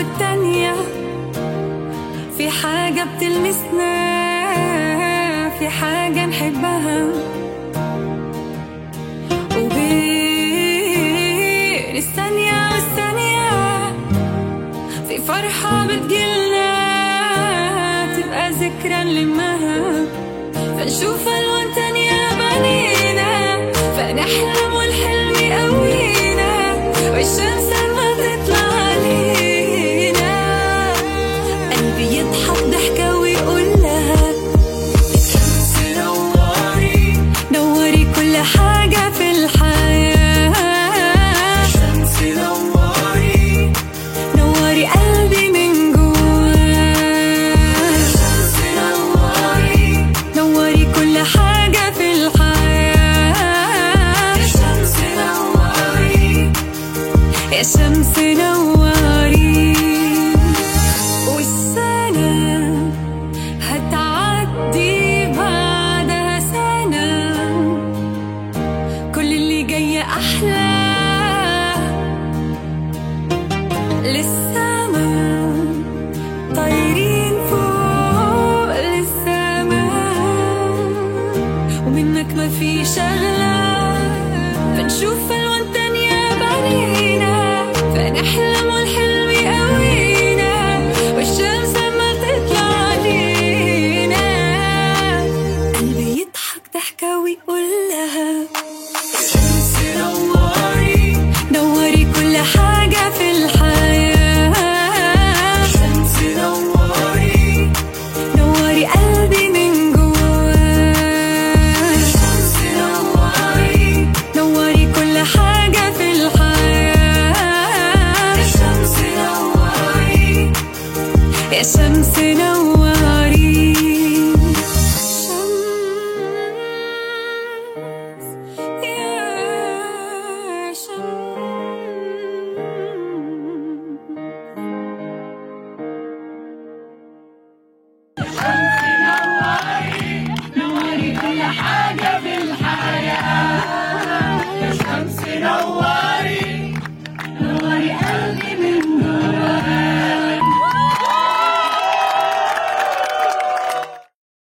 والتانية. في حاجة بتلمسنا في حاجة نحبها. وبين الثانية والثانية في فرحة بتجيلنا تبقى ذكرى نلمها. فنشوف ألوان تانية بنية يا شمس نوري والسنة هتعدي بعدها سنة. كل اللي جاي أحلى. للسما طايرين فوق للسما. ومنك ضحكة ويقول لها شمس نواري نوري كل حاجة في الحياة. شمس نواري نوري قلبي من جواه. شمس نواري نوري كل حاجة في الحياة. شمس نواري يا شمس نوري. نواري كل حاجة في